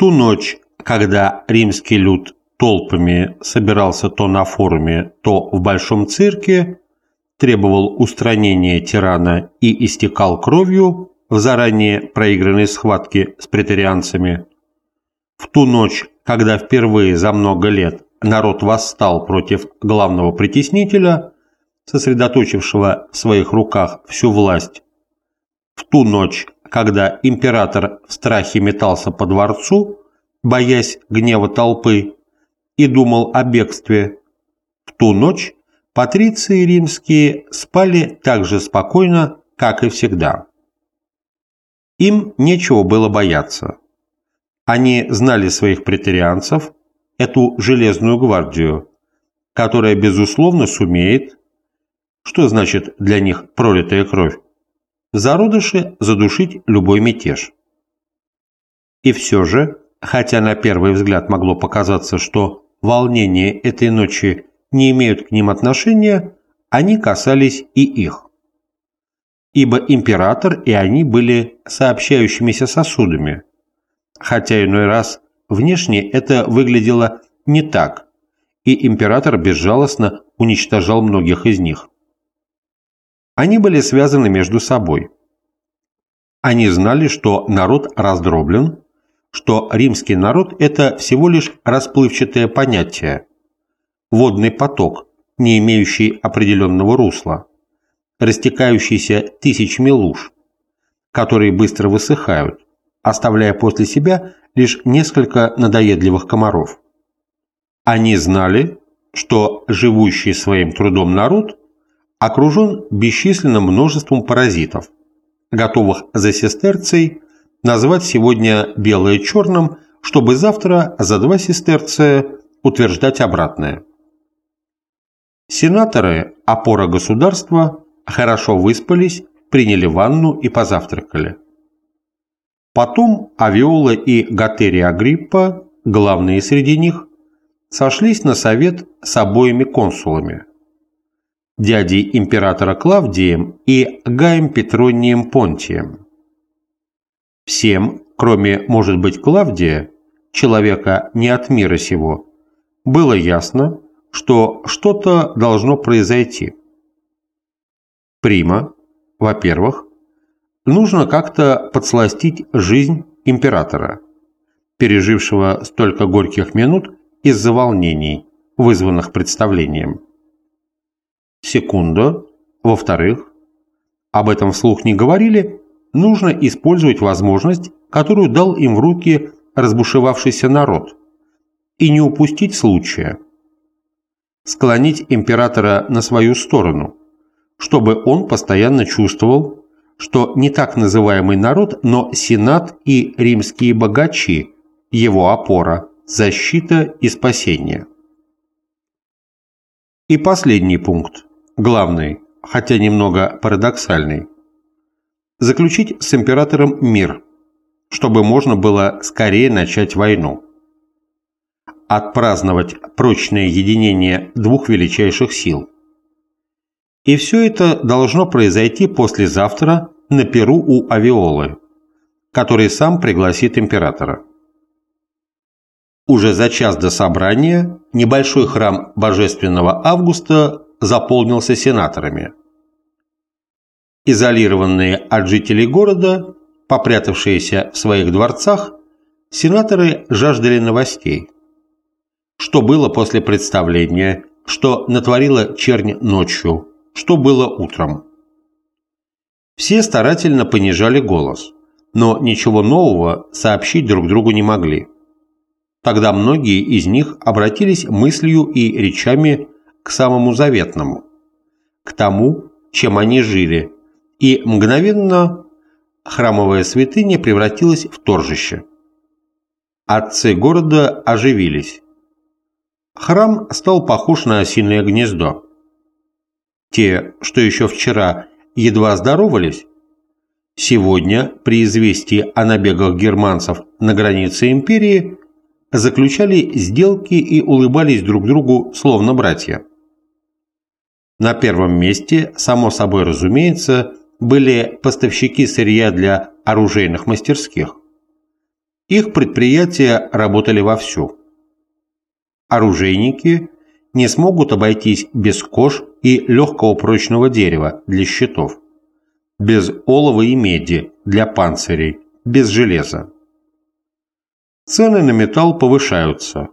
ту ночь, когда римский люд толпами собирался то на форуме, то в Большом цирке, требовал устранения тирана и истекал кровью в заранее проигранной схватке с претарианцами, в ту ночь, когда впервые за много лет народ восстал против главного притеснителя, сосредоточившего в своих руках всю власть, в ту ночь, когда император в страхе метался по дворцу, боясь гнева толпы, и думал о бегстве, в ту ночь патриции римские спали так же спокойно, как и всегда. Им нечего было бояться. Они знали своих претарианцев, эту железную гвардию, которая, безусловно, сумеет, что значит для них пролитая кровь, в зародыше задушить любой мятеж. И все же, хотя на первый взгляд могло показаться, что волнения этой ночи не имеют к ним отношения, они касались и их. Ибо император и они были сообщающимися сосудами, хотя иной раз внешне это выглядело не так, и император безжалостно уничтожал многих из них. Они были связаны между собой. Они знали, что народ раздроблен, что римский народ – это всего лишь расплывчатое понятие, водный поток, не имеющий определенного русла, растекающийся тысячами луж, которые быстро высыхают, оставляя после себя лишь несколько надоедливых комаров. Они знали, что живущий своим трудом народ окружен бесчисленным множеством паразитов, готовых за сестерцей назвать сегодня белое черным, чтобы завтра за два сестерция утверждать обратное. Сенаторы, опора государства, хорошо выспались, приняли ванну и позавтракали. Потом Авиола и Гатерия Агриппа, главные среди них, сошлись на совет с обоими консулами – дядей императора Клавдием и Гаем Петронием Понтием. Всем, кроме, может быть, Клавдия, человека не от мира сего, было ясно, что что-то должно произойти. Прима, во-первых, нужно как-то подсластить жизнь императора, пережившего столько горьких минут из-за волнений, вызванных представлением. Секунда, во-вторых, об этом вслух не говорили, нужно использовать возможность, которую дал им в руки разбушевавшийся народ, и не упустить случая. Склонить императора на свою сторону, чтобы он постоянно чувствовал, что не так называемый народ, но Сенат и римские богачи – его опора, защита и спасение. И последний пункт, главный, хотя немного парадоксальный. Заключить с императором мир, чтобы можно было скорее начать войну. Отпраздновать прочное единение двух величайших сил – и все это должно произойти послезавтра на Перу у Авиолы, который сам пригласит императора. Уже за час до собрания небольшой храм Божественного Августа заполнился сенаторами. Изолированные от жителей города, попрятавшиеся в своих дворцах, сенаторы жаждали новостей. Что было после представления, что натворила чернь ночью, что было утром. Все старательно понижали голос, но ничего нового сообщить друг другу не могли. Тогда многие из них обратились мыслью и речами к самому заветному, к тому, чем они жили, и мгновенно храмовая святыня превратилась в торжище. Отцы города оживились. Храм стал похож на осиное гнездо. Те, что еще вчера едва здоровались, сегодня при известии о набегах германцев на границе империи заключали сделки и улыбались друг другу словно братья. На первом месте, само собой разумеется, были поставщики сырья для оружейных мастерских. Их предприятия работали вовсю. Оружейники не смогут обойтись без кож и легкого прочного дерева для щитов, без олова и меди для панцирей, без железа. Цены на металл повышаются.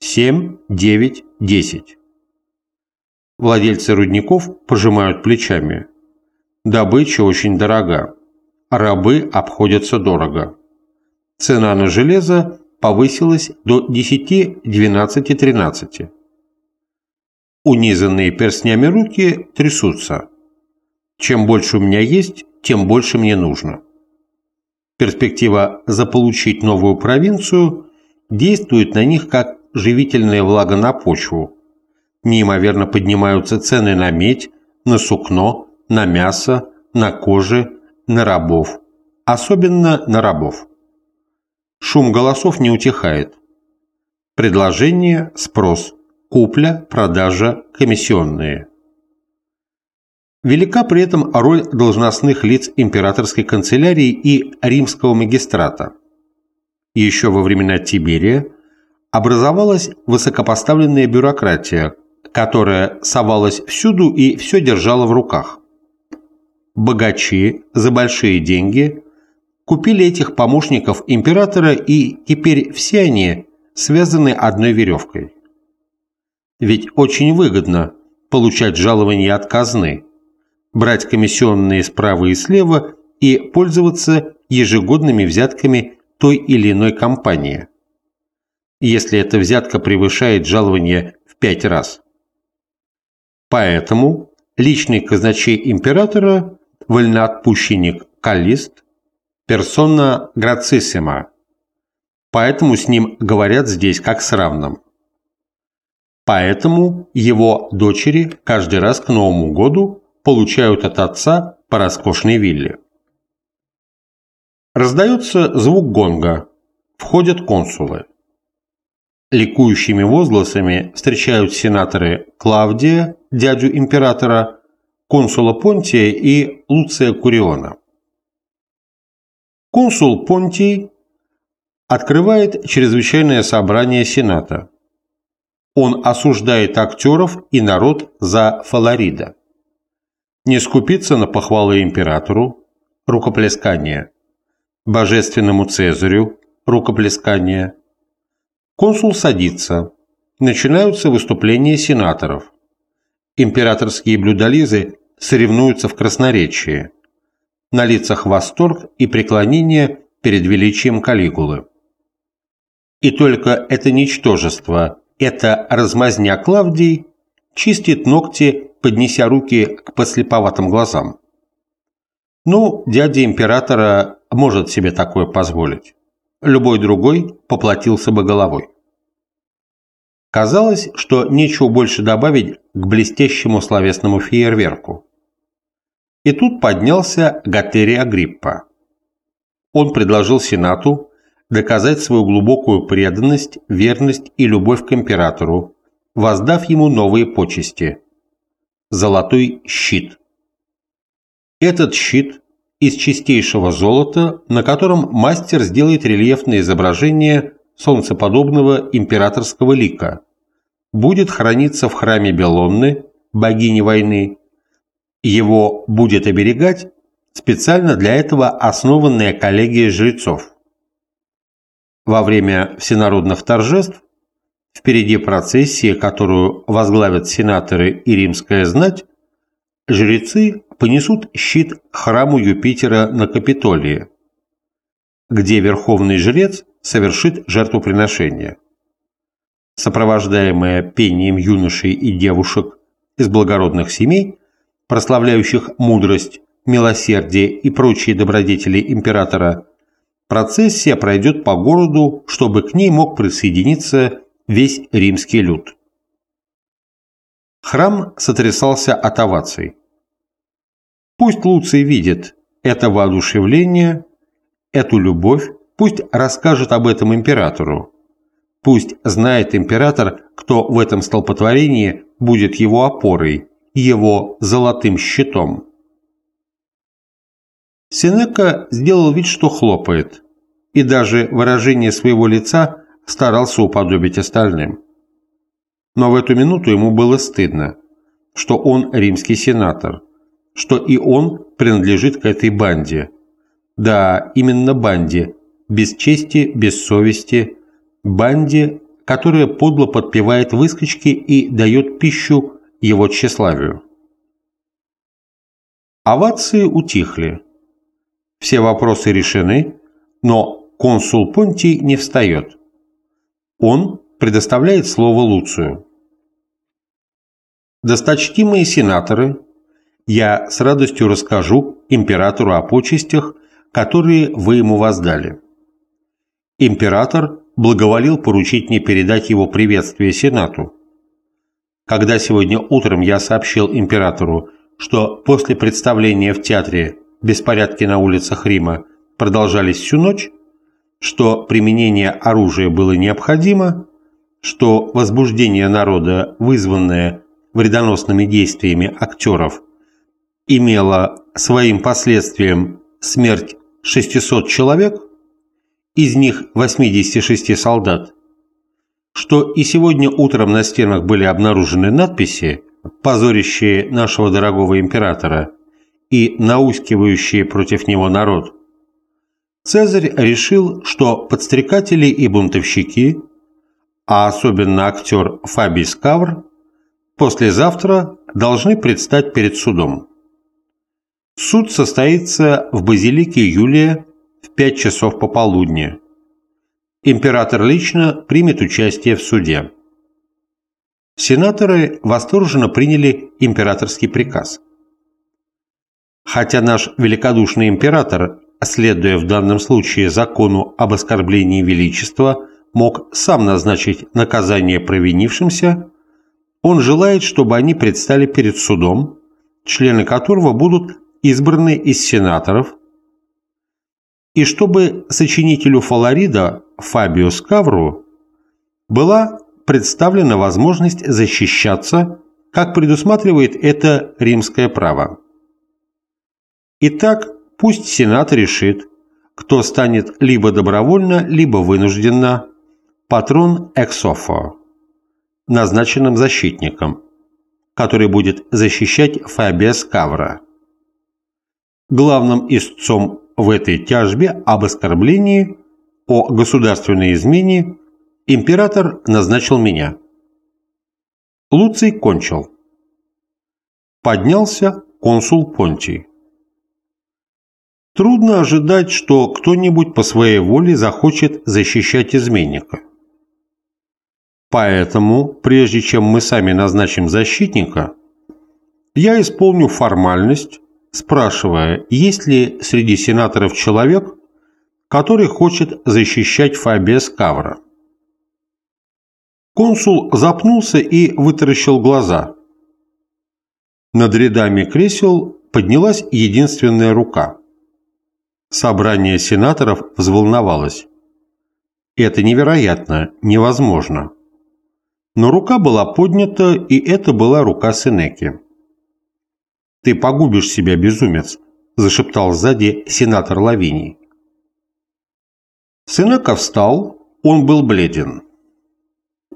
7, 9, 10. Владельцы рудников пожимают плечами. Добыча очень дорога. Рабы обходятся дорого. Цена на железо повысилась до 10, 12, 13. Унизанные перстнями руки трясутся. Чем больше у меня есть, тем больше мне нужно. Перспектива заполучить новую провинцию действует на них как живительная влага на почву. Неимоверно поднимаются цены на медь, на сукно, на мясо, на кожи, на рабов. Особенно на рабов. Шум голосов не утихает. Предложение, спрос, купля, продажа, комиссионные. Велика при этом роль должностных лиц императорской канцелярии и римского магистрата. Еще во времена Тиберия образовалась высокопоставленная бюрократия, которая совалась всюду и все держала в руках. Богачи за большие деньги купили этих помощников императора и теперь все они связаны одной веревкой. Ведь очень выгодно получать жалования от казны – брать комиссионные справа и слева и пользоваться ежегодными взятками той или иной компании, если эта взятка превышает жалование в пять раз. Поэтому личный казначей императора, вольноотпущенник Каллист, персона грациссима, поэтому с ним говорят здесь как с равным. Поэтому его дочери каждый раз к Новому году получают от отца по роскошной вилле. Раздается звук гонга. Входят консулы. Ликующими возгласами встречают сенаторы Клавдия, дядю императора, консула Понтия и Луция Куриона. Консул Понтий открывает чрезвычайное собрание Сената. Он осуждает актеров и народ за Фаларида не скупиться на похвалы императору, рукоплескание, божественному Цезарю, рукоплескание. Консул садится. Начинаются выступления сенаторов. Императорские блюдолизы соревнуются в красноречии. На лицах восторг и преклонение перед величием Калигулы. И только это ничтожество, это размазня Клавдий, чистит ногти поднеся руки к послеповатым глазам. Ну, дядя императора может себе такое позволить. Любой другой поплатился бы головой. Казалось, что нечего больше добавить к блестящему словесному фейерверку. И тут поднялся Гатерий Агриппа. Он предложил Сенату доказать свою глубокую преданность, верность и любовь к императору, воздав ему новые почести – золотой щит. Этот щит из чистейшего золота, на котором мастер сделает рельефное изображение солнцеподобного императорского лика, будет храниться в храме Белонны, богини войны. Его будет оберегать специально для этого основанная коллегия жрецов. Во время всенародных торжеств Впереди процессии, которую возглавят сенаторы и римская знать, жрецы понесут щит храму Юпитера на Капитолии, где верховный жрец совершит жертвоприношение. Сопровождаемая пением юношей и девушек из благородных семей, прославляющих мудрость, милосердие и прочие добродетели императора, процессия пройдет по городу, чтобы к ней мог присоединиться весь римский люд. Храм сотрясался от оваций. Пусть Луций видит это воодушевление, эту любовь, пусть расскажет об этом императору. Пусть знает император, кто в этом столпотворении будет его опорой, его золотым щитом. Сенека сделал вид, что хлопает. и даже выражение своего лица старался уподобить остальным. Но в эту минуту ему было стыдно, что он римский сенатор, что и он принадлежит к этой банде. Да, именно банде, без чести, без совести, банде, которая подло подпевает выскочки и дает пищу его тщеславию. Овации утихли. Все вопросы решены, но консул Понтий не встает. Он предоставляет слово Луцию. Досточтимые сенаторы, я с радостью расскажу императору о почестях, которые вы ему воздали. Император благоволил поручить мне передать его приветствие Сенату. Когда сегодня утром я сообщил императору, что после представления в театре беспорядки на улицах Рима продолжались всю ночь, что применение оружия было необходимо, что возбуждение народа, вызванное вредоносными действиями актеров, имело своим последствием смерть 600 человек, из них 86 солдат, что и сегодня утром на стенах были обнаружены надписи, позорящие нашего дорогого императора и наускивающие против него народ, Цезарь решил, что подстрекатели и бунтовщики, а особенно актер Фабий Скавр, послезавтра должны предстать перед судом. Суд состоится в базилике Юлия в 5 часов пополудни. Император лично примет участие в суде. Сенаторы восторженно приняли императорский приказ. Хотя наш великодушный император следуя в данном случае закону об оскорблении величества, мог сам назначить наказание провинившимся, он желает, чтобы они предстали перед судом, члены которого будут избраны из сенаторов, и чтобы сочинителю Фаларида Фабио Скавру была представлена возможность защищаться, как предусматривает это римское право. Итак, Пусть Сенат решит, кто станет либо добровольно, либо вынужденно патрон эксофо, назначенным защитником, который будет защищать Фабия Скавра. Главным истцом в этой тяжбе об оскорблении о государственной измене император назначил меня. Луций кончил. Поднялся консул Понтий. Трудно ожидать, что кто-нибудь по своей воле захочет защищать изменника. Поэтому, прежде чем мы сами назначим защитника, я исполню формальность, спрашивая, есть ли среди сенаторов человек, который хочет защищать Фабия Скавра. Консул запнулся и вытаращил глаза. Над рядами кресел поднялась единственная рука – Собрание сенаторов взволновалось. Это невероятно, невозможно. Но рука была поднята, и это была рука Сенеки. «Ты погубишь себя, безумец», – зашептал сзади сенатор Лавиний. Сенека встал, он был бледен.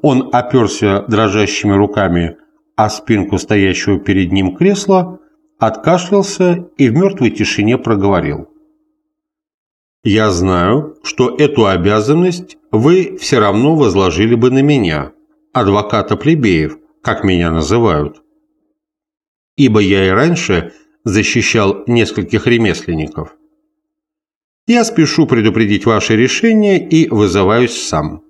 Он оперся дрожащими руками о спинку стоящего перед ним кресла, откашлялся и в мертвой тишине проговорил. Я знаю, что эту обязанность вы все равно возложили бы на меня, адвоката плебеев, как меня называют. Ибо я и раньше защищал нескольких ремесленников. Я спешу предупредить ваше решение и вызываюсь сам.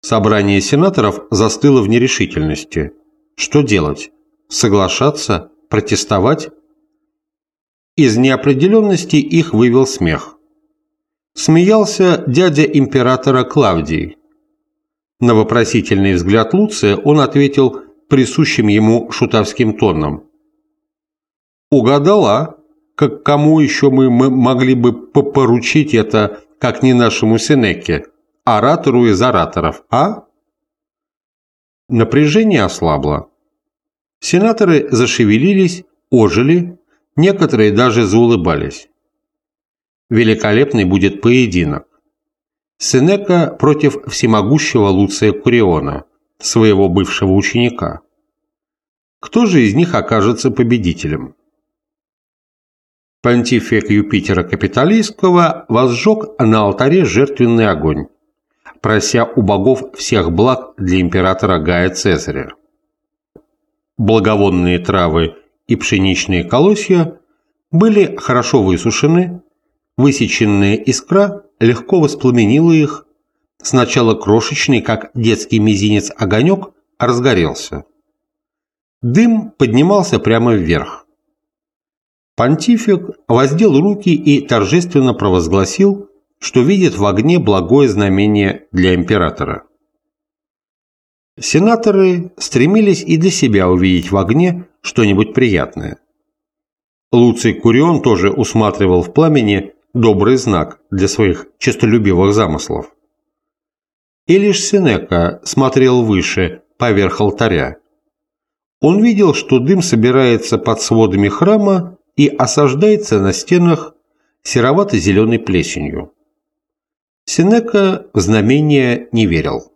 Собрание сенаторов застыло в нерешительности. Что делать? Соглашаться? Протестовать? Из неопределенности их вывел смех. Смеялся дядя императора Клавдий. На вопросительный взгляд Луция он ответил присущим ему шутовским тоном. «Угадала, как кому еще мы, могли бы поручить это, как не нашему Сенеке, оратору из ораторов, а?» Напряжение ослабло. Сенаторы зашевелились, ожили, Некоторые даже заулыбались. великолепный будет поединок. Сенека против всемогущего Луция Куриона, своего бывшего ученика. Кто же из них окажется победителем? Понтифик Юпитера Капитолийского возжег на алтаре жертвенный огонь, прося у богов всех благ для императора Гая Цезаря. Благовонные травы и пшеничные колосья были хорошо высушены, высеченная искра легко воспламенила их, сначала крошечный, как детский мизинец, огонек разгорелся. Дым поднимался прямо вверх. Понтифик воздел руки и торжественно провозгласил, что видит в огне благое знамение для императора. Сенаторы стремились и для себя увидеть в огне что-нибудь приятное. Луций Курион тоже усматривал в пламени добрый знак для своих честолюбивых замыслов. И лишь Сенека смотрел выше, поверх алтаря, он видел, что дым собирается под сводами храма и осаждается на стенах серовато-зеленой плесенью. Сенека в знамение не верил.